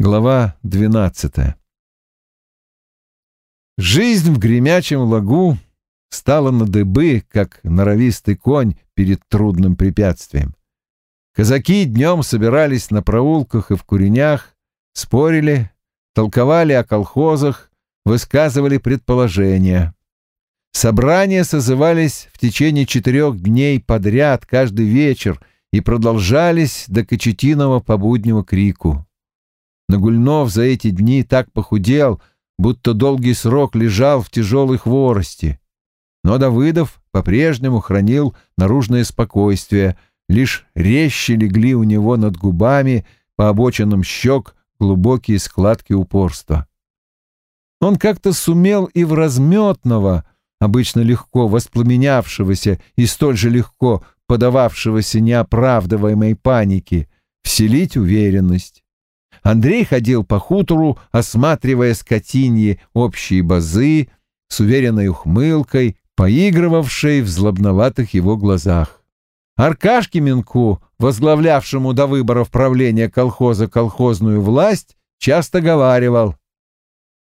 Глава 12 Жизнь в гремячем лагу стала на дыбы, как норовистый конь перед трудным препятствием. Казаки днем собирались на проулках и в куренях, спорили, толковали о колхозах, высказывали предположения. Собрания созывались в течение четырех дней подряд каждый вечер и продолжались до кочетиного побуднего крику. Нагульнов за эти дни так похудел, будто долгий срок лежал в тяжелой хворости. Но Давыдов по-прежнему хранил наружное спокойствие, лишь резче легли у него над губами по обочинам щек глубокие складки упорства. Он как-то сумел и в разметного, обычно легко воспламенявшегося и столь же легко подававшегося неоправдываемой панике, вселить уверенность. Андрей ходил по хутору, осматривая скотиньи общие базы, с уверенной ухмылкой, поигрывавшей в злобноватых его глазах. Аркашке Минку, возглавлявшему до выборов правления колхоза колхозную власть, часто говаривал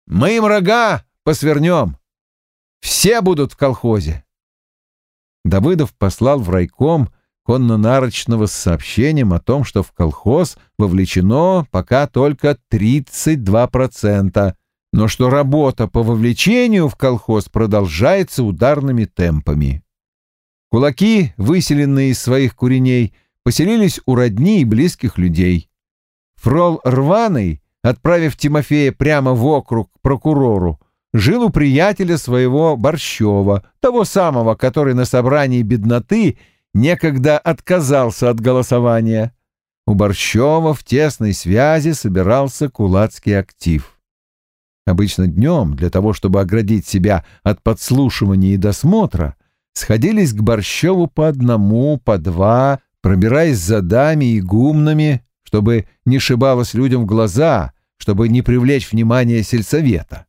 «Мы им рога посвернем, все будут в колхозе». Давыдов послал в райком конно-нарочного с сообщением о том, что в колхоз вовлечено пока только 32%, но что работа по вовлечению в колхоз продолжается ударными темпами. Кулаки, выселенные из своих куреней, поселились у родни и близких людей. Фрол Рваный, отправив Тимофея прямо в округ к прокурору, жил у приятеля своего Борщева, того самого, который на собрании бедноты некогда отказался от голосования. У Борщева в тесной связи собирался кулацкий актив. Обычно днем, для того, чтобы оградить себя от подслушивания и досмотра, сходились к Борщеву по одному, по два, пробираясь за дами и гумнами, чтобы не шибалось людям в глаза, чтобы не привлечь внимание сельсовета.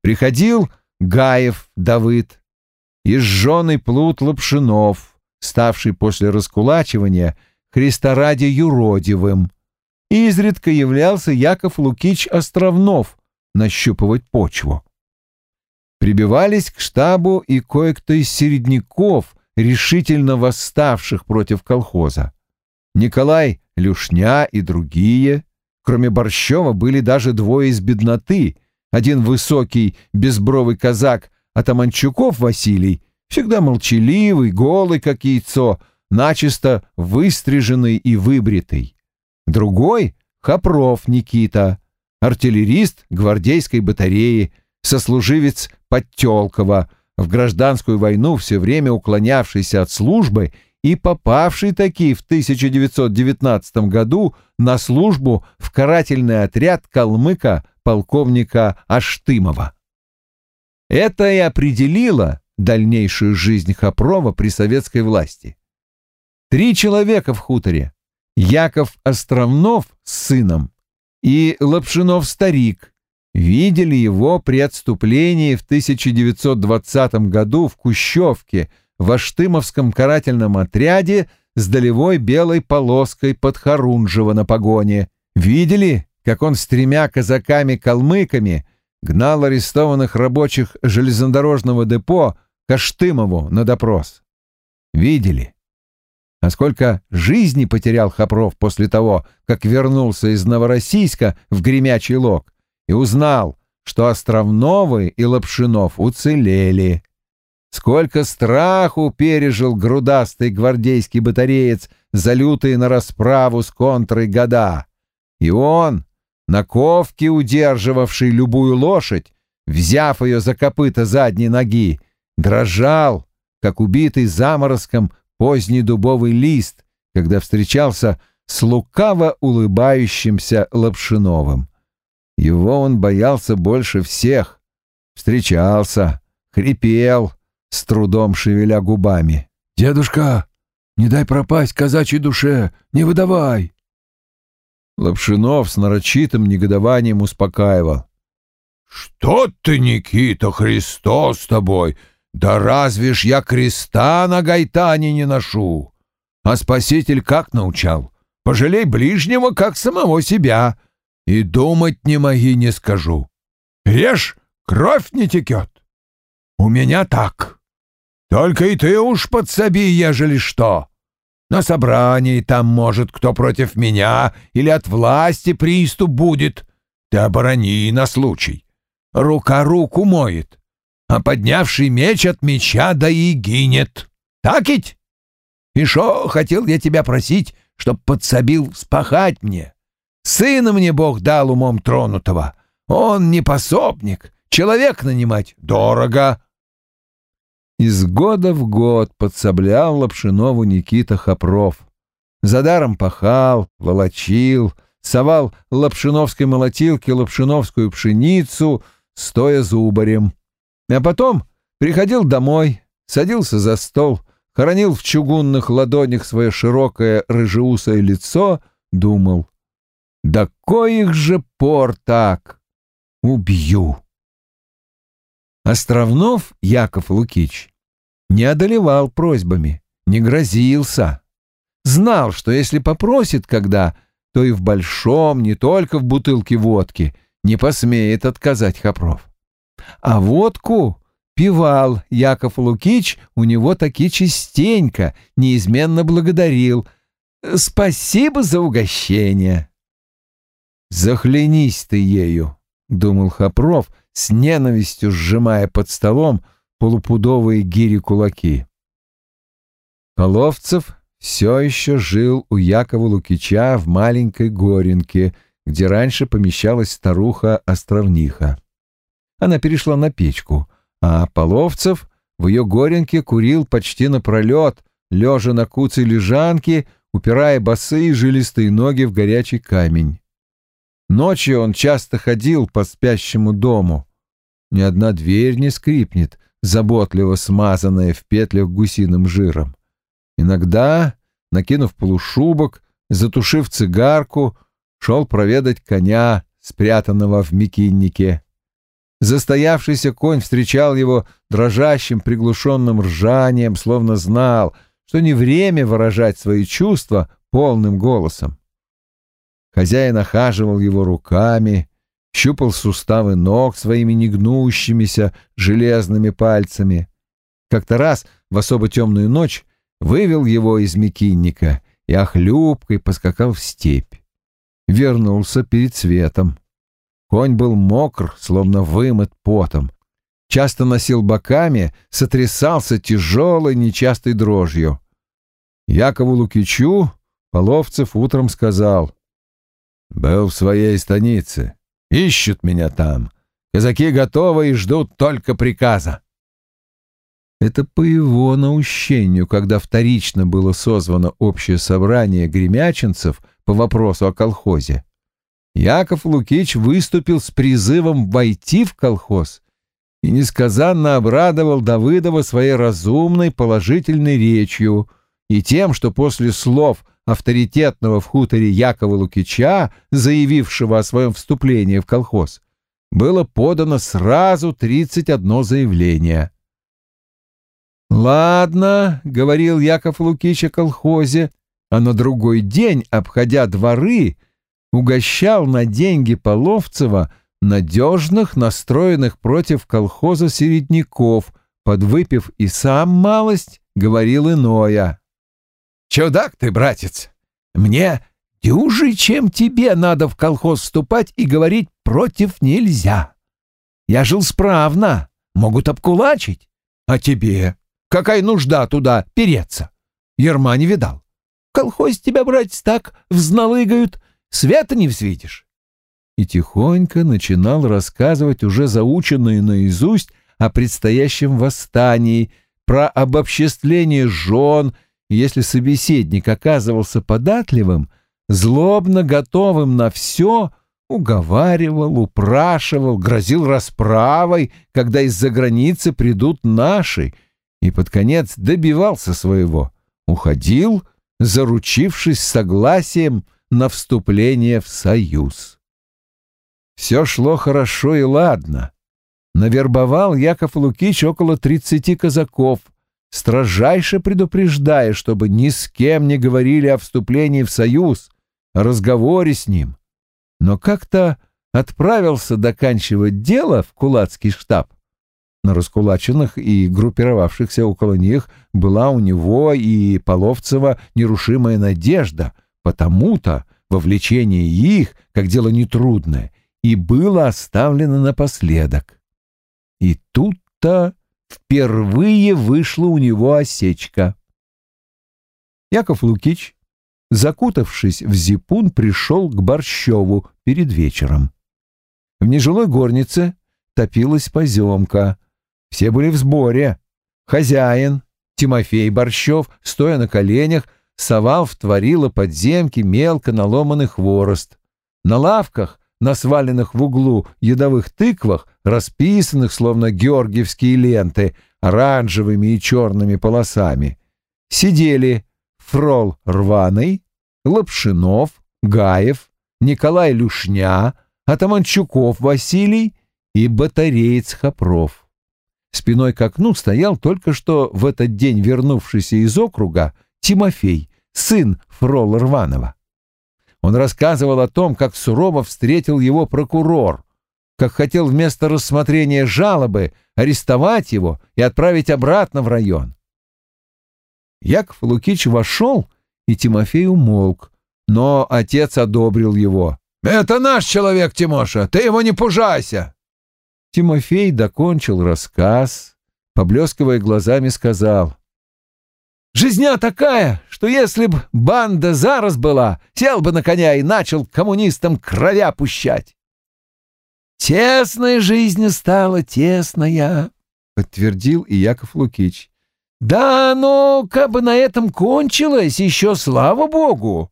Приходил Гаев Давыд, изжженный плут Лапшинов, ставший после раскулачивания Христораде юродивым, и изредка являлся Яков Лукич Островнов нащупывать почву. Прибивались к штабу и кое-кто из середняков, решительно восставших против колхоза. Николай Люшня и другие. Кроме Борщева были даже двое из бедноты, один высокий, безбровый казак Атаманчуков Василий, всегда молчаливый, голый, как яйцо, начисто выстриженный и выбритый. Другой — Хопров Никита, артиллерист гвардейской батареи, сослуживец Подтелкова, в гражданскую войну все время уклонявшийся от службы и попавший таки в 1919 году на службу в карательный отряд калмыка полковника Аштымова. Это и определило дальнейшую жизнь Хопрова при советской власти. Три человека в хуторе. Яков Островнов с сыном и Лапшинов-старик видели его при отступлении в 1920 году в Кущевке в Аштымовском карательном отряде с долевой белой полоской под Харунжева на погоне. Видели, как он с тремя казаками-калмыками гнал арестованных рабочих железнодорожного депо Каштымову на допрос. Видели. А сколько жизни потерял Хопров после того, как вернулся из Новороссийска в Гремячий Лог и узнал, что Островновы и Лапшинов уцелели. Сколько страху пережил грудастый гвардейский батареец за лютые на расправу с контрой года. И он, на ковке удерживавший любую лошадь, взяв ее за копыта задней ноги, дрожал, как убитый заморозком поздний дубовый лист, когда встречался с лукаво улыбающимся Лапшиновым. Его он боялся больше всех. Встречался, хрипел, с трудом шевеля губами. «Дедушка, не дай пропасть казачьей душе, не выдавай!» Лапшинов с нарочитым негодованием успокаивал. «Что ты, Никита, Христос с тобой? Да разве ж я креста на гайтане не ношу? А Спаситель как научал? Пожалей ближнего, как самого себя. и думать не моги не скажу. Режь, кровь не текет. У меня так. Только и ты уж подсоби, ежели что. На собрании там, может, кто против меня или от власти приступ будет. Ты оборони на случай. Рука руку моет, а поднявший меч от меча да и гинет. Так ведь? И шо хотел я тебя просить, чтоб подсобил спахать мне? Сына мне Бог дал умом тронутого. Он не пособник, человек нанимать дорого. Из года в год подсоблял Лапшинову Никита Хопров. За даром пахал, волочил, совал лапшиновской молотилке лапшиновскую пшеницу, стоя зубарем. А потом приходил домой, садился за стол, хоронил в чугунных ладонях свое широкое рыжеусое лицо, думал, «Да коих же пор так? Убью!» Островнов Яков Лукич не одолевал просьбами, не грозился. Знал, что если попросит когда, то и в большом, не только в бутылке водки, не посмеет отказать Хопров. А водку пивал Яков Лукич у него таки частенько, неизменно благодарил. «Спасибо за угощение». «Захлянись ты ею», — думал Хопров, — с ненавистью сжимая под столом полупудовые гири-кулаки. Коловцев все еще жил у Якова Лукича в маленькой горенке, где раньше помещалась старуха-островниха. Она перешла на печку, а Половцев в ее горенке курил почти напролет, лежа на куце лежанки, упирая босые жилистые ноги в горячий камень. Ночью он часто ходил по спящему дому. Ни одна дверь не скрипнет, заботливо смазанная в петлях гусиным жиром. Иногда, накинув полушубок, затушив цигарку, шел проведать коня, спрятанного в мекиннике. Застоявшийся конь встречал его дрожащим приглушенным ржанием, словно знал, что не время выражать свои чувства полным голосом. Хозяин охаживал его руками, щупал суставы ног своими негнущимися железными пальцами. Как-то раз в особо темную ночь вывел его из мекинника и охлюбкой поскакал в степь. Вернулся перед светом. Конь был мокр, словно вымыт потом. Часто носил боками, сотрясался тяжелой нечастой дрожью. Якову Лукичу Половцев утром сказал — был в своей станице. Ищут меня там. Казаки готовы и ждут только приказа. Это по его наущению, когда вторично было созвано общее собрание гремячинцев по вопросу о колхозе. Яков Лукич выступил с призывом войти в колхоз и несказанно обрадовал Давыдова своей разумной положительной речью и тем, что после слов авторитетного в хуторе Якова Лукича, заявившего о своем вступлении в колхоз, было подано сразу 31 заявление. «Ладно», — говорил Яков Лукич о колхозе, а на другой день, обходя дворы, угощал на деньги Половцева надежных, настроенных против колхоза середняков, подвыпив и сам малость, говорил иное. Чудак ты, братец. Мне дюжи, чем тебе надо в колхоз вступать и говорить против нельзя. Я жил справно, могут обкулачить. А тебе? Какая нужда туда переться? Ерма не видал. Колхоз тебя, братец, так взналыгают, света не взвидишь. И тихонько начинал рассказывать уже заученные наизусть о предстоящем восстании, про обобществление жен если собеседник оказывался податливым, злобно готовым на все, уговаривал, упрашивал, грозил расправой, когда из-за границы придут наши, и под конец добивался своего, уходил, заручившись согласием на вступление в союз. Все шло хорошо и ладно. Навербовал Яков Лукич около тридцати казаков — строжайше предупреждая, чтобы ни с кем не говорили о вступлении в союз, о разговоре с ним. но как-то отправился доканчивать дело в кулацкий штаб. На раскулаченных и группировавшихся около них была у него и Половцева нерушимая надежда, потому-то вовлечение их, как дело нетрудное, и было оставлено напоследок. И тут-то впервые вышла у него осечка. Яков Лукич, закутавшись в зипун, пришел к Борщеву перед вечером. В нежилой горнице топилась поземка. Все были в сборе. Хозяин, Тимофей Борщев, стоя на коленях, совал в подземки мелко наломанный хворост. На лавках, на сваленных в углу ядовых тыквах, расписанных, словно георгиевские ленты, оранжевыми и черными полосами, сидели Фрол Рваный, Лапшинов, Гаев, Николай Люшня, Атаманчуков Василий и батареец Хопров. Спиной к окну стоял только что в этот день вернувшийся из округа Тимофей, сын Фрола Рванова. Он рассказывал о том, как сурово встретил его прокурор, как хотел вместо рассмотрения жалобы арестовать его и отправить обратно в район. Яков Лукич вошел, и Тимофей умолк, но отец одобрил его. «Это наш человек, Тимоша, ты его не пужайся!» Тимофей докончил рассказ, поблескивая глазами, сказал. «Жизня такая, что если б банда зараз была, сел бы на коня и начал коммунистам кровя пущать». «Тесная жизнь стала, тесная», — подтвердил и Яков Лукич. «Да, но как бы на этом кончилось, еще слава богу».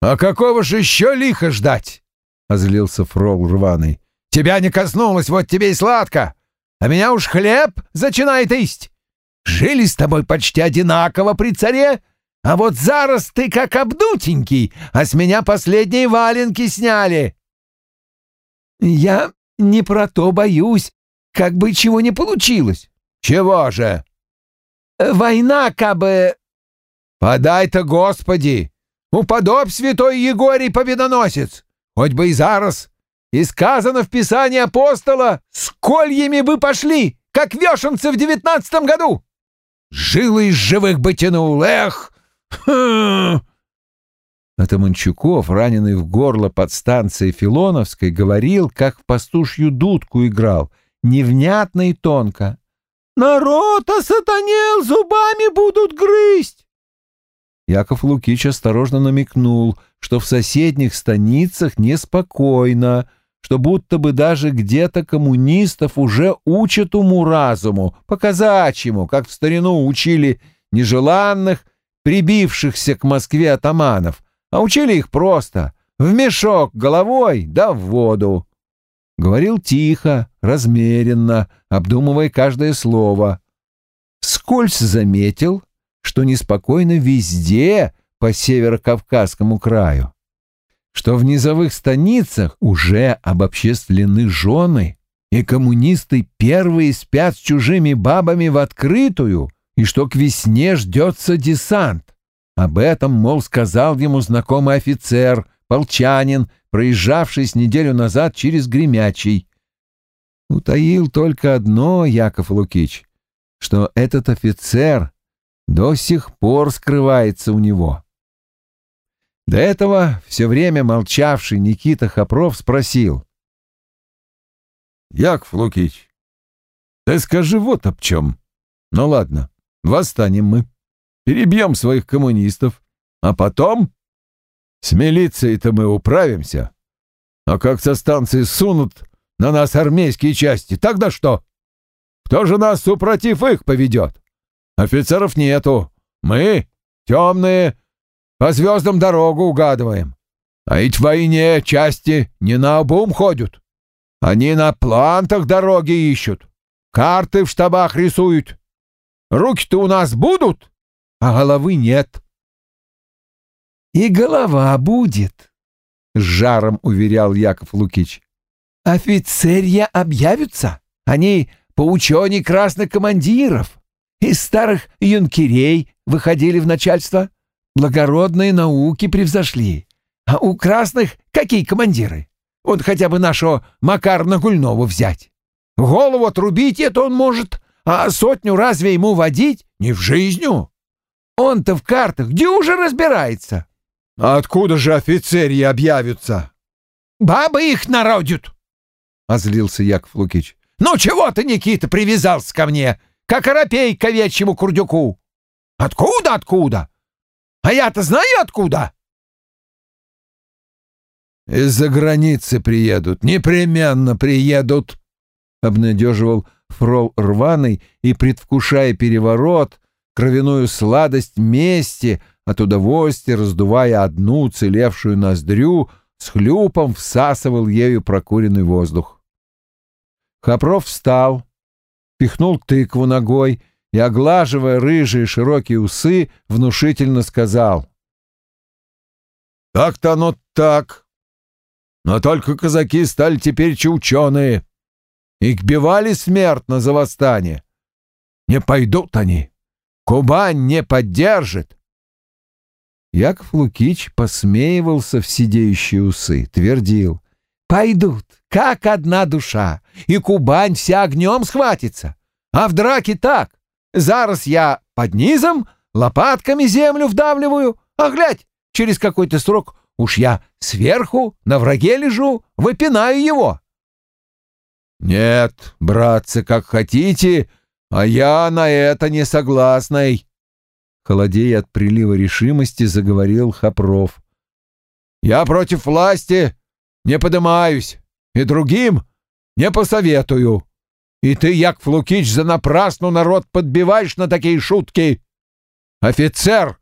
«А какого же еще лиха ждать?» озлился фрол рваный. «Тебя не коснулось, вот тебе и сладко! А меня уж хлеб начинает есть! Жили с тобой почти одинаково при царе, а вот зараз ты как обдутенький, а с меня последние валенки сняли!» «Я не про то боюсь, как бы чего не получилось». «Чего же?» «Война, кабы...» «Подай-то, Господи! Уподобь святой Егорий победоносец! Хоть бы и зараз. И сказано в Писании апостола, с кольями вы пошли, как вешенцы в девятнадцатом году. Жилы из живых бы тянул, эх! Хм. Атаманчуков, раненый в горло под станцией Филоновской, говорил, как в пастушью дудку играл, невнятно и тонко. «Народ осатанел, зубами будут грызть!» Яков Лукич осторожно намекнул — что в соседних станицах неспокойно, что будто бы даже где-то коммунистов уже учат уму-разуму, по-казачьему, как в старину учили нежеланных, прибившихся к Москве атаманов, а учили их просто в мешок головой да в воду. Говорил тихо, размеренно, обдумывая каждое слово. Скользь заметил, что неспокойно везде по северокавказскому краю, что в низовых станицах уже обобществлены жены, и коммунисты первые спят с чужими бабами в открытую, и что к весне ждется десант. Об этом, мол, сказал ему знакомый офицер, полчанин, проезжавший с неделю назад через Гремячий. Утаил только одно Яков Лукич, что этот офицер до сих пор скрывается у него. До этого все время молчавший Никита Хопров спросил. «Яков Лукич, ты скажи вот об чем. Ну ладно, восстанем мы, перебьем своих коммунистов, а потом с милицией-то мы управимся. А как со станции сунут на нас армейские части, тогда что? Кто же нас, супротив их, поведет? Офицеров нету. Мы, темные, по звездам дорогу угадываем. А ведь в войне части не на обум ходят. Они на плантах дороги ищут, карты в штабах рисуют. Руки-то у нас будут, а головы нет. И голова будет, — с жаром уверял Яков Лукич. Офицерья объявятся. Они по учене красных командиров. Из старых юнкерей выходили в начальство благородные науки превзошли. А у красных какие командиры? Вот хотя бы нашего Макара Гульнова взять. Голову отрубить это он может, а сотню разве ему водить? Не в жизнью. Он-то в картах где уже разбирается? А откуда же офицерии объявятся? Бабы их народят, — озлился Яков Лукич. Ну чего ты, Никита, привязался ко мне, как оропей к овечьему курдюку? Откуда, откуда? А я-то знаю откуда. Из-за границы приедут, непременно приедут, — обнадеживал Фрол рваный и, предвкушая переворот, кровяную сладость мести, от удовольствия раздувая одну целевшую ноздрю, с хлюпом всасывал ею прокуренный воздух. Хопров встал, пихнул тыкву ногой и, оглаживая рыжие широкие усы, внушительно сказал. «Так-то оно так. Но только казаки стали теперь ученые. Их бивали смертно за восстание. Не пойдут они. Кубань не поддержит. Яков Лукич посмеивался в сидеющие усы, твердил. «Пойдут, как одна душа, и Кубань вся огнем схватится. А в драке так. Зараз я под низом лопатками землю вдавливаю, а глядь, через какой-то срок уж я сверху на враге лежу, выпинаю его. «Нет, братцы, как хотите, а я на это не согласный», — холодея от прилива решимости заговорил Хопров. «Я против власти не подымаюсь, и другим не посоветую. И ты, Яков Лукич, занапрасну народ подбиваешь на такие шутки. Офицер,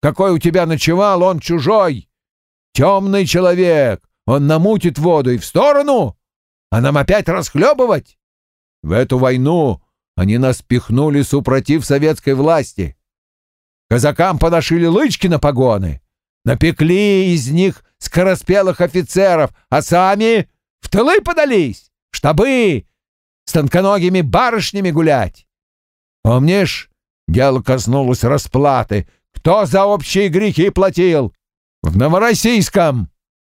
какой у тебя ночевал, он чужой. Темный человек, он намутит воду и в сторону, а нам опять расхлебывать? В эту войну они нас пихнули супротив советской власти. Казакам подошили лычки на погоны, напекли из них скороспелых офицеров, а сами в тылы подались, штабы с тонконогими барышнями гулять. Помнишь, дело коснулось расплаты. Кто за общие грехи платил? В Новороссийском.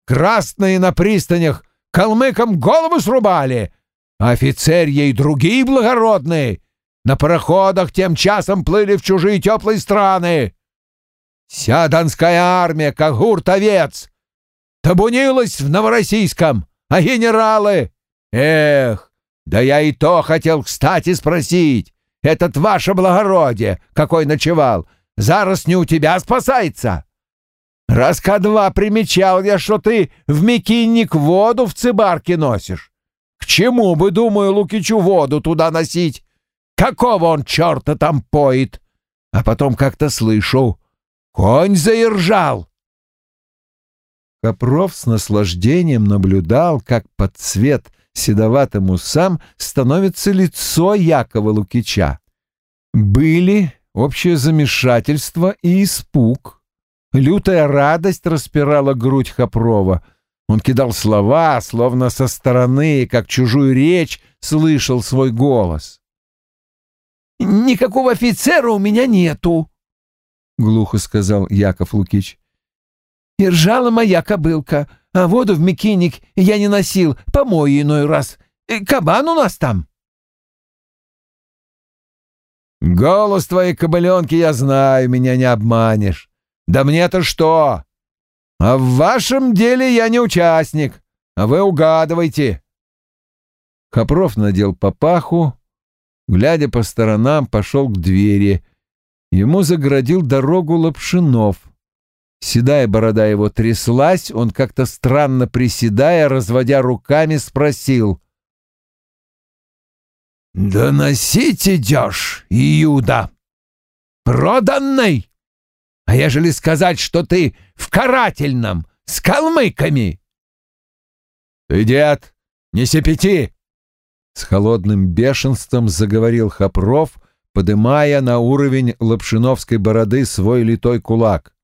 Красные на пристанях калмыкам голову срубали, а офицерья и другие благородные на пароходах тем часом плыли в чужие теплые страны. Вся донская армия, как гурт-овец, табунилась в Новороссийском, а генералы... Эх, да я и то хотел, кстати, спросить. Этот ваше благородие, какой ночевал, зараз не у тебя спасается? Раз-ка-два примечал я, что ты в мекинник воду в цибарке носишь. К чему бы, думаю, Лукичу воду туда носить? Какого он черта там поет? А потом как-то слышу, конь заиржал. Копров с наслаждением наблюдал, как под цвет седоватым усам становится лицо Якова Лукича. Были общее замешательство и испуг. Лютая радость распирала грудь Хопрова. Он кидал слова, словно со стороны, как чужую речь, слышал свой голос. «Никакого офицера у меня нету», — глухо сказал Яков Лукич. «И ржала моя кобылка, а воду в мекинник я не носил, помой иной раз. Э, кабан у нас там». «Голос твоей кобыленки я знаю, меня не обманешь. Да мне-то что? А в вашем деле я не участник, а вы угадывайте. Хопров надел папаху, глядя по сторонам, пошел к двери. Ему заградил дорогу Лапшинов. Седая борода его тряслась, он как-то странно приседая, разводя руками, спросил. «Доносить идешь, Иуда? Проданный?» А ежели сказать, что ты в карательном, с калмыками? Ты, дед, не сепети! С холодным бешенством заговорил Хопров, подымая на уровень лапшиновской бороды свой литой кулак.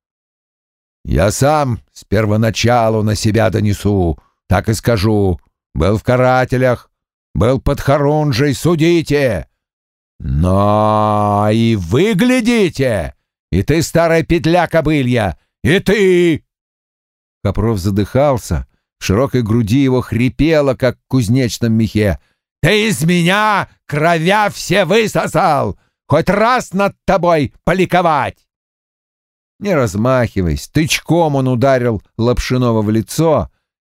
«Я сам с первоначалу на себя донесу, так и скажу. Был в карателях, был под Харунжей, судите. Но и выглядите и ты, старая петля кобылья! И ты!» Копров задыхался, В широкой груди его хрипело, как в кузнечном мехе. «Ты из меня кровя все высосал! Хоть раз над тобой поликовать!» Не размахиваясь, тычком он ударил Лапшинова в лицо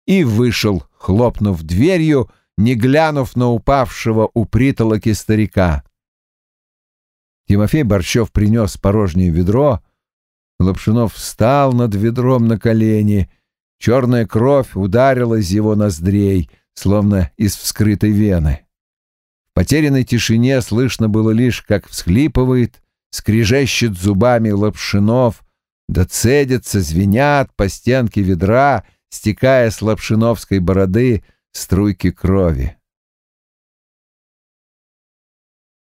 и вышел, хлопнув дверью, не глянув на упавшего у притолоки старика. Тимофей Борщев принес порожнее ведро. Лапшинов встал над ведром на колени. Черная кровь ударила из его ноздрей, словно из вскрытой вены. В потерянной тишине слышно было лишь, как всхлипывает, скрежещет зубами Лапшинов, да цедятся, звенят по стенке ведра, стекая с лапшиновской бороды струйки крови.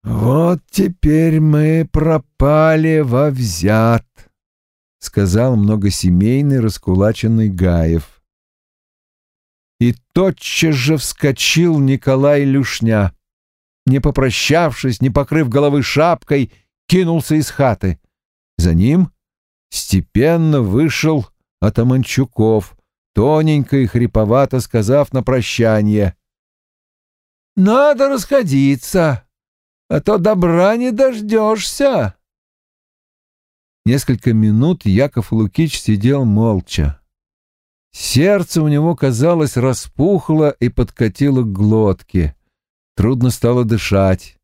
«Вот теперь мы пропали во взят», — сказал многосемейный раскулаченный Гаев. И тотчас же вскочил Николай Люшня. Не попрощавшись, не покрыв головы шапкой, кинулся из хаты. За ним степенно вышел Атаманчуков, тоненько и хриповато сказав на прощание. «Надо расходиться, а то добра не дождешься». Несколько минут Яков Лукич сидел молча. Сердце у него, казалось, распухло и подкатило к глотке. Трудно стало дышать.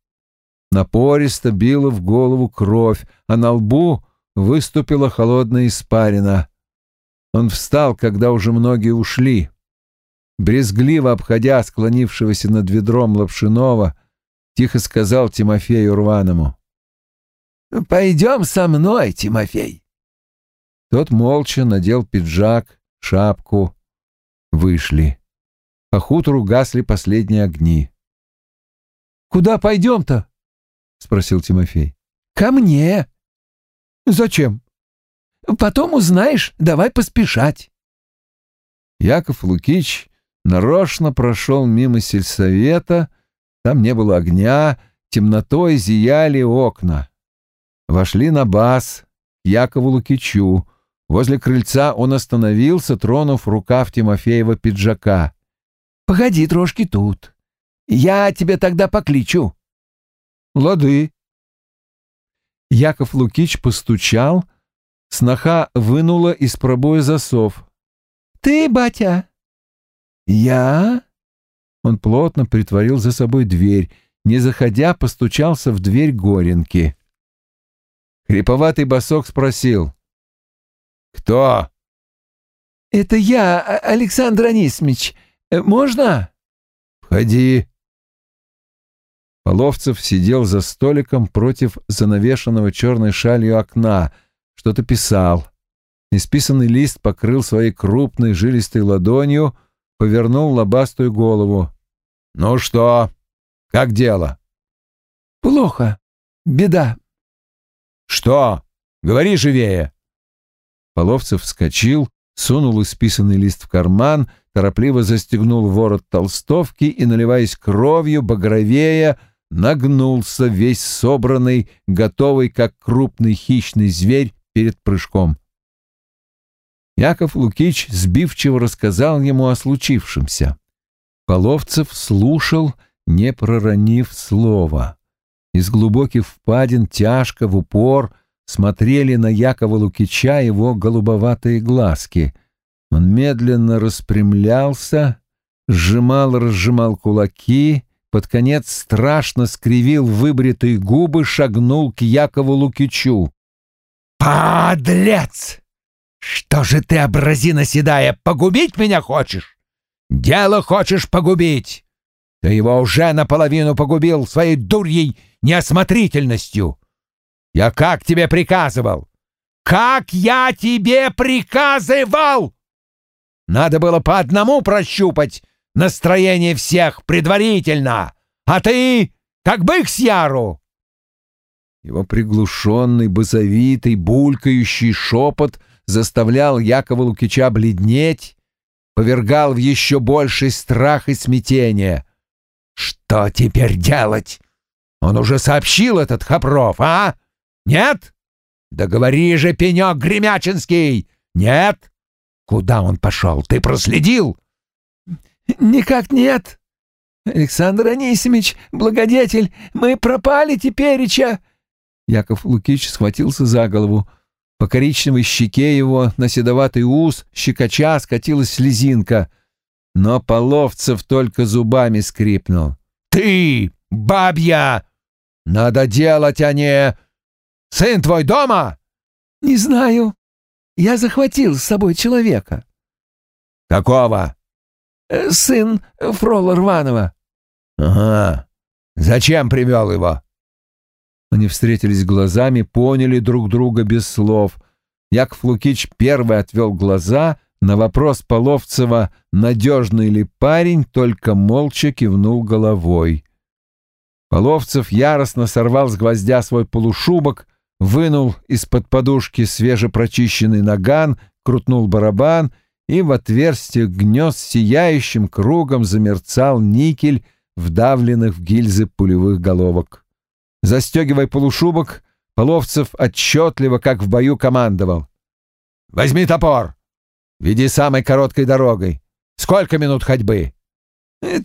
Напористо била в голову кровь, а на лбу выступила холодная испарина. Он встал, когда уже многие ушли. Брезгливо обходя склонившегося над ведром Лапшинова, тихо сказал Тимофею Рваному. «Пойдем со мной, Тимофей». Тот молча надел пиджак, шапку. Вышли. По хутору гасли последние огни. «Куда пойдем-то?» — спросил Тимофей. «Ко мне», «Зачем?» «Потом узнаешь, давай поспешать». Яков Лукич нарочно прошел мимо сельсовета, там не было огня, темнотой зияли окна. Вошли на бас Якову Лукичу. Возле крыльца он остановился, тронув рукав Тимофеева пиджака. «Погоди трошки тут. Я тебе тогда покличу». «Лады», Яков Лукич постучал, сноха вынула из пробоя засов. «Ты, батя?» «Я?» Он плотно притворил за собой дверь, не заходя, постучался в дверь Горенки. Хриповатый босок спросил. «Кто?» «Это я, Александр Анисмич. Можно?» «Входи». Половцев сидел за столиком против занавешенного черной шалью окна, что-то писал. Исписанный лист покрыл своей крупной жилистой ладонью, повернул лобастую голову. «Ну что? Как дело?» «Плохо. Беда». «Что? Говори живее!» Половцев вскочил, сунул исписанный лист в карман, торопливо застегнул ворот толстовки и, наливаясь кровью, багровея, нагнулся весь собранный, готовый, как крупный хищный зверь перед прыжком. Яков Лукич сбивчиво рассказал ему о случившемся. Половцев слушал, не проронив слова. Из глубоких впадин тяжко в упор смотрели на Якова Лукича его голубоватые глазки. Он медленно распрямлялся, сжимал-разжимал кулаки, под конец страшно скривил выбритые губы, шагнул к Якову Лукичу. «Подлец! Что же ты, образина седая, погубить меня хочешь? Дело хочешь погубить? Ты его уже наполовину погубил своей дурьей неосмотрительностью. Я как тебе приказывал? Как я тебе приказывал? Надо было по одному прощупать, настроение всех предварительно, а ты как бык с яру!» Его приглушенный, базовитый, булькающий шепот заставлял Якова Лукича бледнеть, повергал в еще больший страх и смятение. «Что теперь делать? Он уже сообщил этот Хопров, а? Нет? Да говори же, пенек Гремячинский! Нет? Куда он пошел? Ты проследил? никак нет. Александр Анисимович, благодетель, мы пропали тепереча. Яков Лукич схватился за голову. По коричневой щеке его на седоватый ус щекоча скатилась слезинка. Но Половцев только зубами скрипнул. «Ты, бабья! Надо делать, а не... Сын твой дома?» «Не знаю. Я захватил с собой человека». «Какого?» «Э, «Сын Фрола Рванова». «Ага. Зачем привел его?» Они встретились глазами, поняли друг друга без слов. Яков Лукич первый отвел глаза, на вопрос Половцева, надежный ли парень, только молча кивнул головой. Половцев яростно сорвал с гвоздя свой полушубок, вынул из-под подушки свежепрочищенный наган, крутнул барабан, и в отверстие гнезд сияющим кругом замерцал никель, вдавленных в гильзы пулевых головок. Застегивая полушубок, Половцев отчетливо, как в бою, командовал. «Возьми топор! Веди самой короткой дорогой. Сколько минут ходьбы?»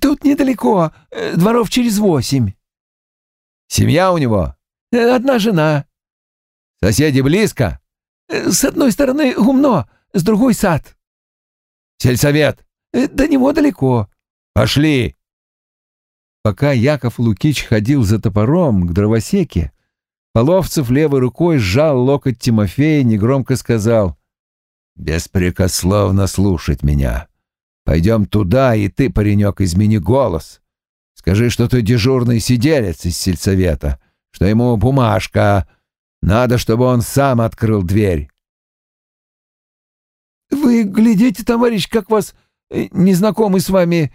«Тут недалеко, дворов через восемь». «Семья у него?» «Одна жена». «Соседи близко?» «С одной стороны гумно, с другой сад». «Сельсовет?» «До него далеко». «Пошли!» Пока Яков Лукич ходил за топором к дровосеке, Половцев левой рукой сжал локоть Тимофея, негромко сказал «Беспрекословно слушать меня. Пойдем туда, и ты, паренек, измени голос. Скажи, что ты дежурный сиделец из сельсовета, что ему бумажка. Надо, чтобы он сам открыл дверь». «Вы глядите, товарищ, как вас э, незнакомый с вами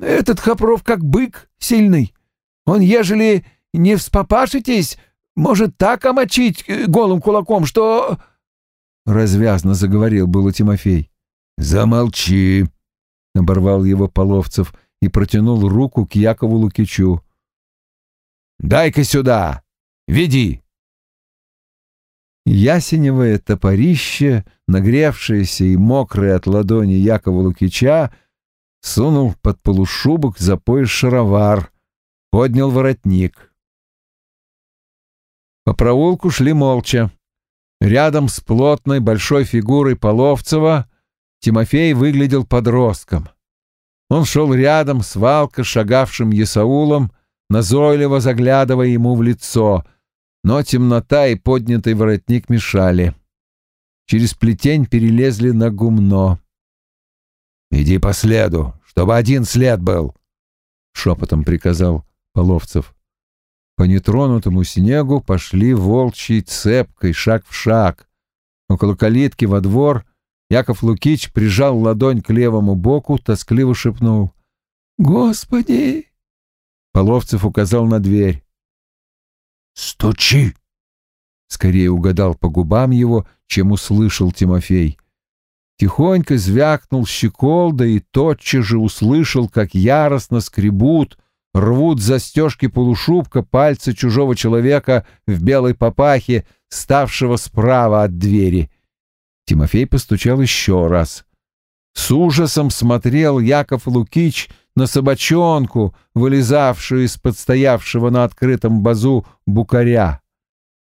этот Хопров как бык сильный. Он, ежели не вспопашитесь, может так омочить э, голым кулаком, что...» Развязно заговорил было Тимофей. «Замолчи!» — оборвал его Половцев и протянул руку к Якову Лукичу. «Дай-ка сюда! Веди!» Ясеневое топорище, нагревшееся и мокрое от ладони Якова Лукича, — сунул под полушубок за пояс шаровар, поднял воротник. По проулку шли молча. Рядом с плотной большой фигурой Половцева Тимофей выглядел подростком. Он шел рядом с Валко, шагавшим Есаулом, назойливо заглядывая ему в лицо, но темнота и поднятый воротник мешали. Через плетень перелезли на гумно. «Иди по следу, чтобы один след был», — шепотом приказал Половцев. По нетронутому снегу пошли волчьей цепкой, шаг в шаг. Около калитки во двор Яков Лукич прижал ладонь к левому боку, тоскливо шепнул. «Господи!» Половцев указал на дверь. «Стучи!» Скорее угадал по губам его, чем услышал Тимофей. Тихонько звякнул щеколда и тотчас же услышал, как яростно скребут, рвут застежки полушубка пальцы чужого человека в белой папахе, ставшего справа от двери. Тимофей постучал еще раз. С ужасом смотрел Яков Лукич на собачонку, вылезавшую из-под стоявшего на открытом базу букаря.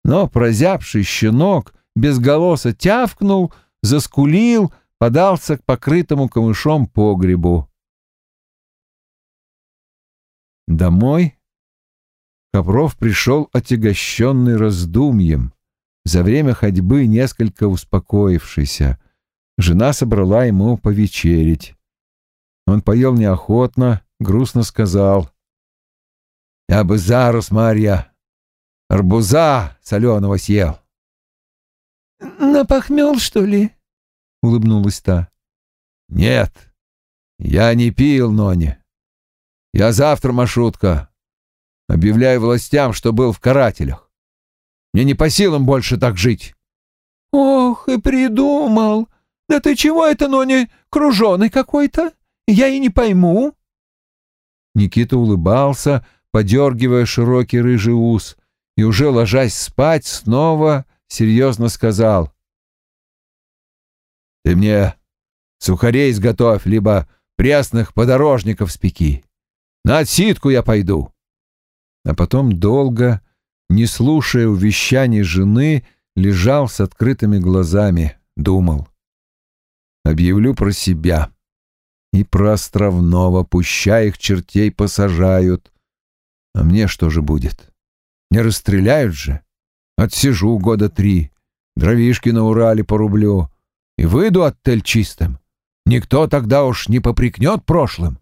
Но прозябший щенок безголосо тявкнул — заскулил, подался к покрытому камышом погребу. Домой Копров пришел отягощенный раздумьем, за время ходьбы несколько успокоившийся. Жена собрала ему повечерить. Он поел неохотно, грустно сказал. «Я бы зарос, Марья, арбуза соленого съел». «Напохмел, что ли?» — улыбнулась та. «Нет, я не пил, Нони. Я завтра, маршрутка, объявляю властям, что был в карателях. Мне не по силам больше так жить». «Ох, и придумал! Да ты чего это, Нони, круженый какой-то? Я и не пойму». Никита улыбался, подергивая широкий рыжий ус, и уже ложась спать, снова серьезно сказал. «Ты мне сухарей изготовь, либо пресных подорожников спеки. На отсидку я пойду. А потом долго, не слушая увещаний жены, лежал с открытыми глазами, думал. Объявлю про себя и про Островного, пуща их чертей посажают. А мне что же будет? Не расстреляют же? Отсижу года три, дровишки на Урале порублю и выйду от тель чистым. Никто тогда уж не попрекнет прошлым.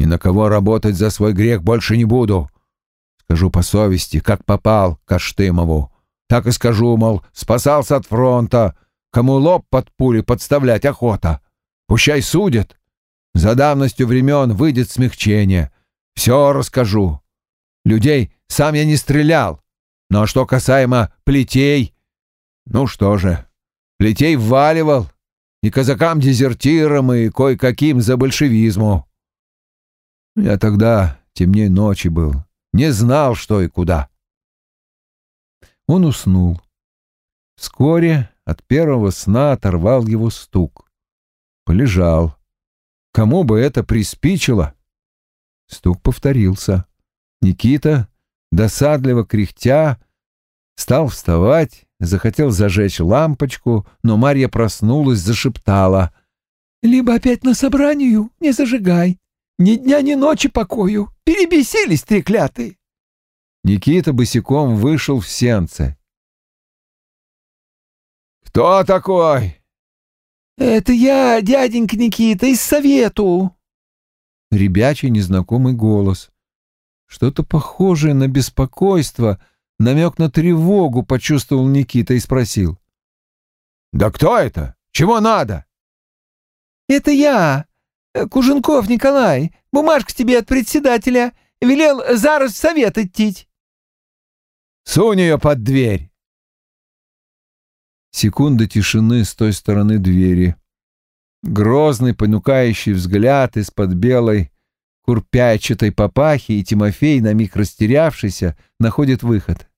Ни на кого работать за свой грех больше не буду. Скажу по совести, как попал к Аштымову. Так и скажу, мол, спасался от фронта, кому лоб под пули подставлять охота. Пущай судят. За давностью времен выйдет смягчение. Все расскажу. Людей сам я не стрелял. Но что касаемо плетей... Ну что же, плетей вваливал. И казакам-дезертирам, и кое-каким за большевизму. Я тогда темнее ночи был. Не знал, что и куда. Он уснул. Вскоре от первого сна оторвал его стук. Полежал. Кому бы это приспичило? Стук повторился. Никита, досадливо кряхтя, стал вставать, захотел зажечь лампочку, но Марья проснулась, зашептала. «Либо опять на собранию, не зажигай. Ни дня, ни ночи покою. Перебесились треклятые!» Никита босиком вышел в сенце. «Кто такой?» «Это я, дяденька Никита, из совету!» Ребячий незнакомый голос. Что-то похожее на беспокойство, намек на тревогу почувствовал Никита и спросил. «Да кто это? Чего надо?» «Это я, Куженков Николай. Бумажка тебе от председателя. Велел зараз в совет идти». «Сунь ее под дверь!» Секунда тишины с той стороны двери. Грозный, понукающий взгляд из-под белой курпячатой папахи, и Тимофей, на миг растерявшийся, находит выход.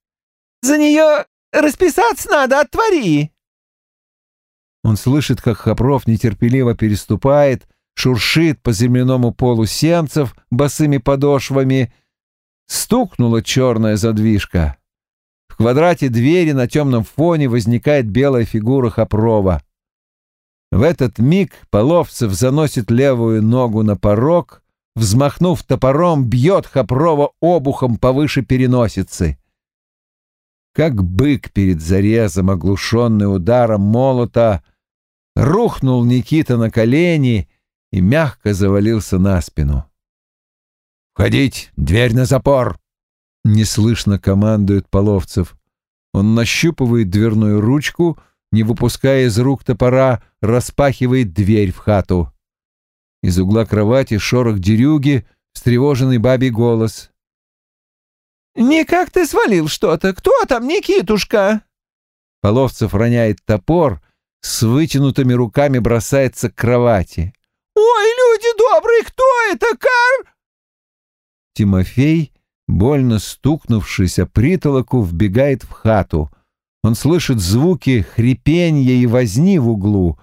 «За нее расписаться надо, отвори!» Он слышит, как Хопров нетерпеливо переступает, шуршит по земляному полу сенцев босыми подошвами. Стукнула черная задвижка. В квадрате двери на темном фоне возникает белая фигура Хопрова. В этот миг Половцев заносит левую ногу на порог, взмахнув топором, бьет Хопрова обухом повыше переносицы. Как бык перед зарезом, оглушенный ударом молота, рухнул Никита на колени и мягко завалился на спину. «Входить! Дверь на запор!» Неслышно командует Половцев. Он нащупывает дверную ручку, не выпуская из рук топора, распахивает дверь в хату. Из угла кровати шорох дерюги, встревоженный бабий голос. «Никак ты свалил что-то! Кто там, Никитушка?» Половцев роняет топор, с вытянутыми руками бросается к кровати. «Ой, люди добрые, кто это, Кар?» Тимофей больно стукнувшись о притолоку, вбегает в хату. Он слышит звуки хрипенья и возни в углу.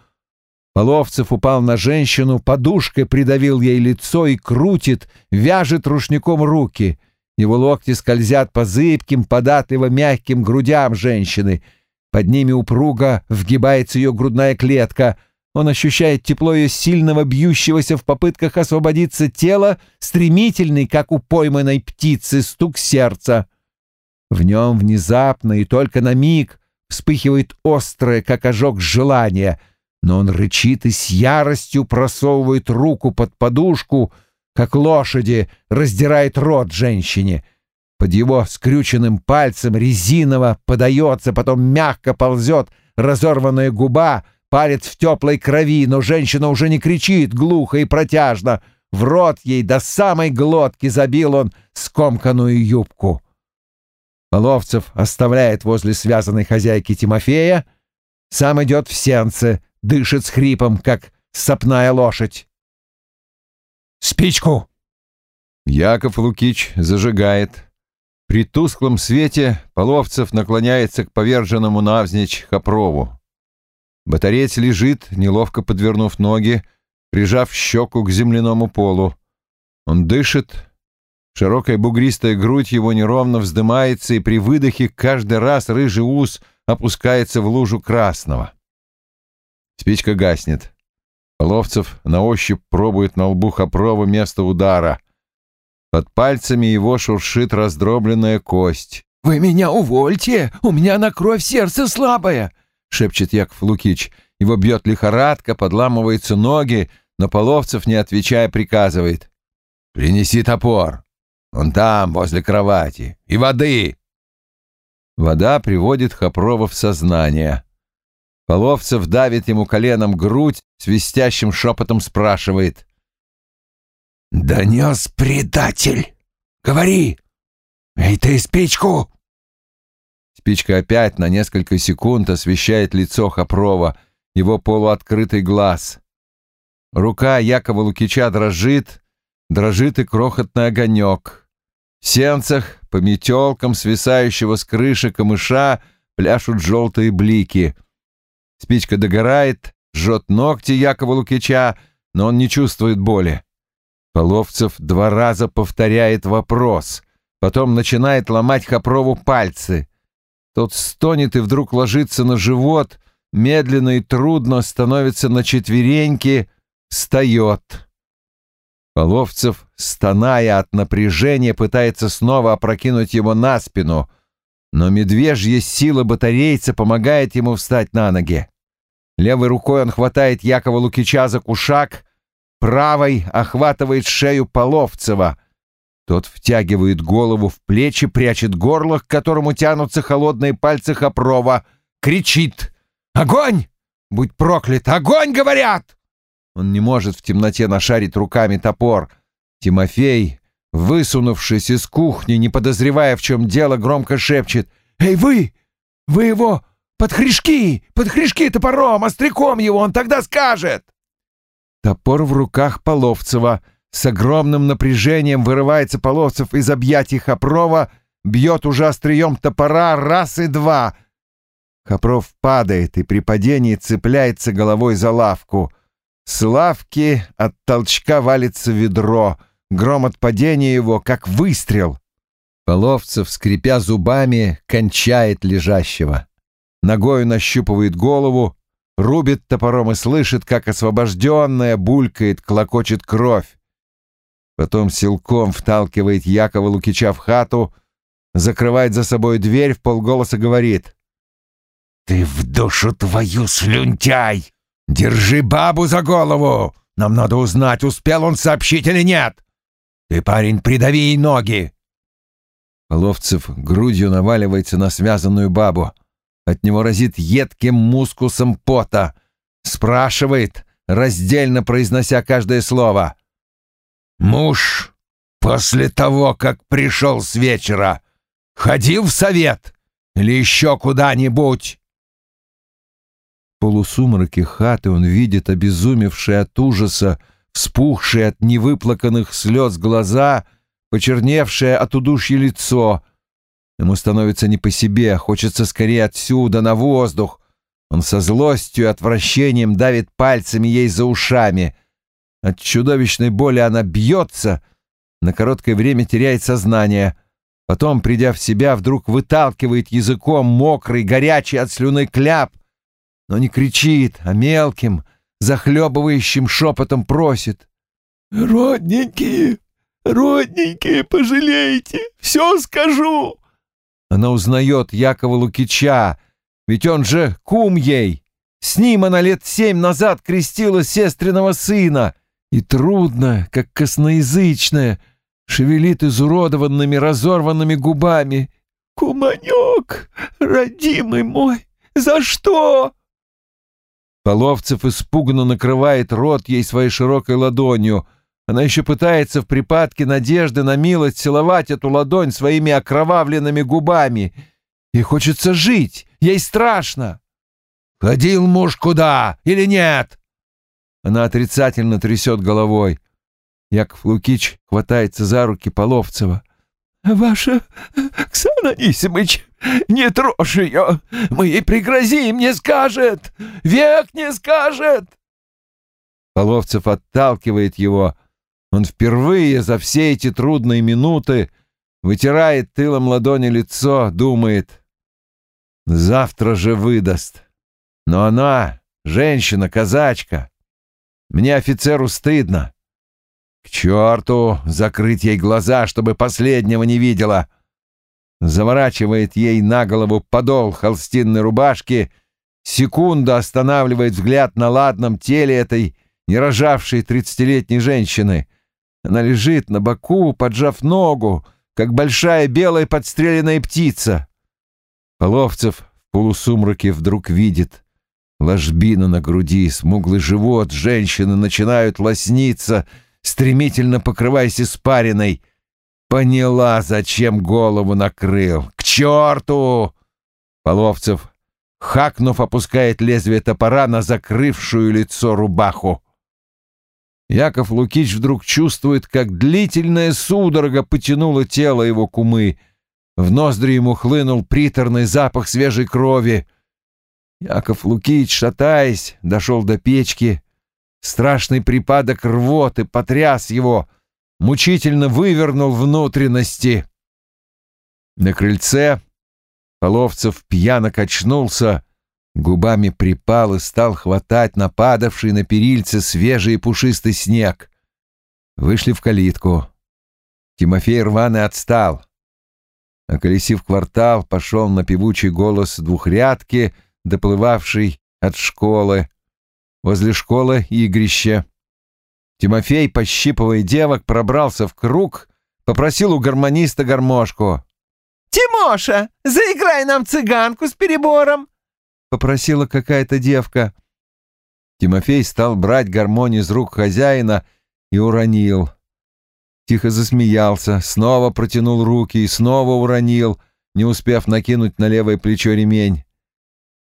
Половцев упал на женщину, подушкой придавил ей лицо и крутит, вяжет рушником руки. Его локти скользят по зыбким, податливо мягким грудям женщины. Под ними упруго вгибается ее грудная клетка — он ощущает тепло ее сильного, бьющегося в попытках освободиться тела, стремительный, как у пойманной птицы, стук сердца. В нем внезапно и только на миг вспыхивает острое, как ожог, желание, но он рычит и с яростью просовывает руку под подушку, как лошади раздирает рот женщине. Под его скрюченным пальцем резиново подается, потом мягко ползет разорванная губа, Палец в теплой крови, но женщина уже не кричит глухо и протяжно. В рот ей до самой глотки забил он скомканную юбку. Половцев оставляет возле связанной хозяйки Тимофея, сам идет в сенце, дышит с хрипом, как сопная лошадь. «Спичку!» Яков Лукич зажигает. При тусклом свете Половцев наклоняется к поверженному навзничь Хопрову. Батареец лежит, неловко подвернув ноги, прижав щеку к земляному полу. Он дышит, широкая бугристая грудь его неровно вздымается, и при выдохе каждый раз рыжий ус опускается в лужу красного. Спичка гаснет. Половцев на ощупь пробует на лбу Хопрова место удара. Под пальцами его шуршит раздробленная кость. «Вы меня увольте! У меня на кровь сердце слабое!» — шепчет Яков Лукич. Его бьет лихорадка, подламываются ноги, но Половцев, не отвечая, приказывает. «Принеси топор. Он там, возле кровати. И воды!» Вода приводит Хопрова в сознание. Половцев давит ему коленом грудь, свистящим шепотом спрашивает. «Донес предатель! Говори! Эй ты, спичку!» Спичка опять на несколько секунд освещает лицо Хопрова, его полуоткрытый глаз. Рука Якова Лукича дрожит, дрожит и крохотный огонек. В сенцах, по метелкам свисающего с крыши камыша, пляшут желтые блики. Спичка догорает, жжет ногти Якова Лукича, но он не чувствует боли. Половцев два раза повторяет вопрос, потом начинает ломать Хопрову пальцы. Тот стонет и вдруг ложится на живот, медленно и трудно становится на четвереньки, встает. Половцев, стоная от напряжения, пытается снова опрокинуть его на спину, но медвежья сила батарейца помогает ему встать на ноги. Левой рукой он хватает Якова Лукича за кушак, правой охватывает шею Половцева. Тот втягивает голову в плечи, прячет горло, к которому тянутся холодные пальцы Хопрова, кричит «Огонь! Будь проклят! Огонь, говорят!» Он не может в темноте нашарить руками топор. Тимофей, высунувшись из кухни, не подозревая, в чем дело, громко шепчет «Эй, вы! Вы его под хряшки! Под хряшки топором, остряком его, он тогда скажет!» Топор в руках Половцева. С огромным напряжением вырывается Половцев из объятий Хопрова, бьет уже острием топора раз и два. Хопров падает и при падении цепляется головой за лавку. С лавки от толчка валится ведро. Гром от падения его, как выстрел. Половцев, скрипя зубами, кончает лежащего. Ногою нащупывает голову, рубит топором и слышит, как освобожденная булькает, клокочет кровь. Потом силком вталкивает Якова Лукича в хату, закрывает за собой дверь, в полголоса говорит. «Ты в душу твою слюнтяй! Держи бабу за голову! Нам надо узнать, успел он сообщить или нет! Ты, парень, придави ей ноги!» Половцев грудью наваливается на связанную бабу. От него разит едким мускусом пота. Спрашивает, раздельно произнося каждое слово. «Муж, после того, как пришел с вечера, ходил в совет или еще куда-нибудь?» В полусумраке хаты он видит обезумевшие от ужаса, вспухшие от невыплаканных слез глаза, почерневшее от удушья лицо — Ему становится не по себе, хочется скорее отсюда, на воздух. Он со злостью и отвращением давит пальцами ей за ушами. От чудовищной боли она бьется, на короткое время теряет сознание. Потом, придя в себя, вдруг выталкивает языком мокрый, горячий от слюны кляп, но не кричит, а мелким, захлебывающим шепотом просит. «Родненькие, родненькие, пожалейте, все скажу!» Она узнает Якова Лукича, ведь он же кум ей. С ним она лет семь назад крестила сестриного сына. И трудно, как косноязычная, шевелит изуродованными, разорванными губами. «Куманек, родимый мой, за что?» Половцев испуганно накрывает рот ей своей широкой ладонью — она еще пытается в припадке надежды на милость целовать эту ладонь своими окровавленными губами. И хочется жить, ей страшно. «Ходил муж куда или нет?» Она отрицательно трясет головой. Яков Лукич хватается за руки Половцева. «Ваша Оксана Анисимыч, не трожь ее! Мы ей пригрозим, не скажет! Век не скажет!» Половцев отталкивает его. Он впервые за все эти трудные минуты вытирает тылом ладони лицо, думает. Завтра же выдаст. Но она, женщина, казачка. Мне офицеру стыдно. К черту закрыть ей глаза, чтобы последнего не видела. Заворачивает ей на голову подол холстинной рубашки, секунду останавливает взгляд на ладном теле этой не рожавшей тридцатилетней женщины. Она лежит на боку, поджав ногу, как большая белая подстреленная птица. Половцев в полусумраке вдруг видит ложбину на груди, смуглый живот женщины начинают лосниться — стремительно покрываясь испариной. Поняла, зачем голову накрыл. К черту! Половцев, хакнув, опускает лезвие топора на закрывшую лицо рубаху. Яков Лукич вдруг чувствует, как длительная судорога потянула тело его кумы. В ноздри ему хлынул приторный запах свежей крови. Яков Лукич, шатаясь, дошел до печки, Страшный припадок рвоты потряс его, мучительно вывернул внутренности. На крыльце Половцев пьяно качнулся, губами припал и стал хватать нападавший на перильце свежий пушистый снег. Вышли в калитку. Тимофей рваный отстал. Околесив квартал, пошел на певучий голос двухрядки, доплывавший от школы, Возле школы игрище. Тимофей, пощипывая девок, пробрался в круг, попросил у гармониста гармошку. «Тимоша, заиграй нам цыганку с перебором!» — попросила какая-то девка. Тимофей стал брать гармонь из рук хозяина и уронил. Тихо засмеялся, снова протянул руки и снова уронил, не успев накинуть на левое плечо ремень.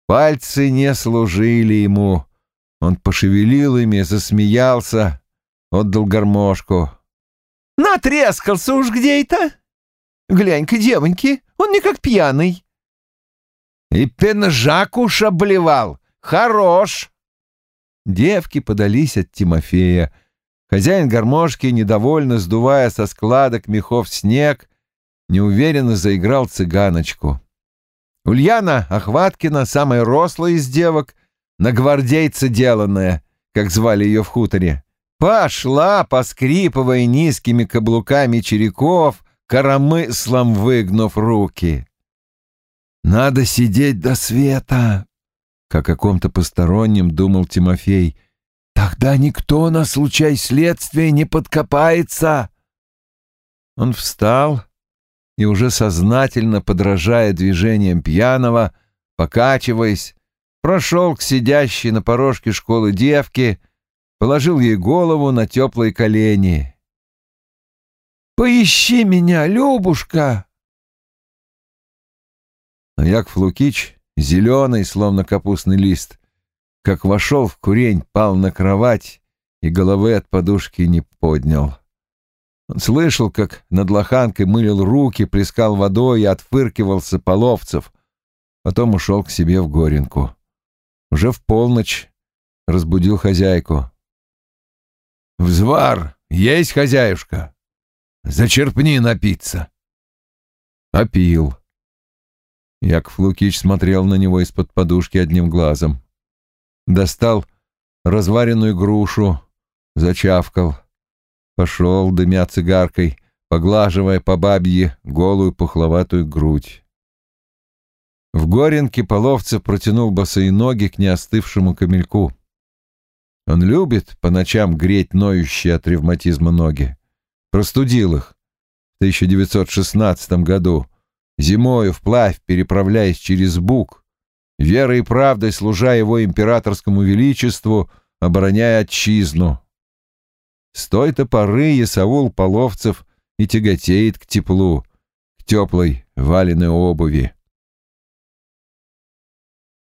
Пальцы не служили ему. Он пошевелил ими, засмеялся, отдал гармошку. «Натрескался уж где-то! Глянь-ка, девоньки, он не как пьяный!» «И пенжак уж обливал! Хорош!» Девки подались от Тимофея. Хозяин гармошки, недовольно сдувая со складок мехов снег, неуверенно заиграл цыганочку. Ульяна Охваткина, самая рослая из девок, на гвардейца деланная, как звали ее в хуторе, пошла, поскрипывая низкими каблуками череков, коромыслом выгнув руки. «Надо сидеть до света», — как о ком-то постороннем думал Тимофей. «Тогда никто на случай следствия не подкопается». Он встал и уже сознательно подражая движениям пьяного, покачиваясь, прошел к сидящей на порожке школы девке, положил ей голову на теплые колени. «Поищи меня, Любушка!» Но Яков Лукич, зеленый, словно капустный лист, как вошел в курень, пал на кровать и головы от подушки не поднял. Он слышал, как над лоханкой мылил руки, плескал водой и отфыркивался половцев, потом ушел к себе в горенку. Уже в полночь разбудил хозяйку. «Взвар! Есть, хозяюшка? Зачерпни напиться!» Опил. Яков Лукич смотрел на него из-под подушки одним глазом. Достал разваренную грушу, зачавкал. Пошел, дымя цигаркой, поглаживая по бабье голую пухловатую грудь. В горенке Половцев протянул босые ноги к неостывшему камельку. Он любит по ночам греть ноющие от ревматизма ноги. Простудил их в 1916 году, зимою вплавь переправляясь через Буг, верой и правдой служа его императорскому величеству, обороняя отчизну. С той-то поры Исаул Половцев и тяготеет к теплу, к теплой валеной обуви.